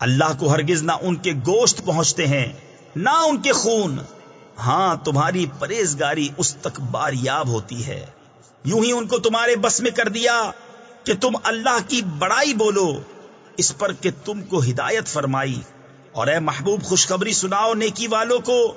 اللہ کو ہرگز نہ ان کے گوشت پہنچتے ہیں، نہ ان کے خون۔ ہاں تمہاری پرہیزگاری اس تک باریاب ہوتی ہے۔ یوں ہی ان کو تمہارے بس میں کر دیا کہ تم اللہ کی بڑائی بولو۔ اس پر کہ تم کو ہدایت فرمائی۔ اور اے محبوب، خوشخبری سناؤ، نیکی والوں کو۔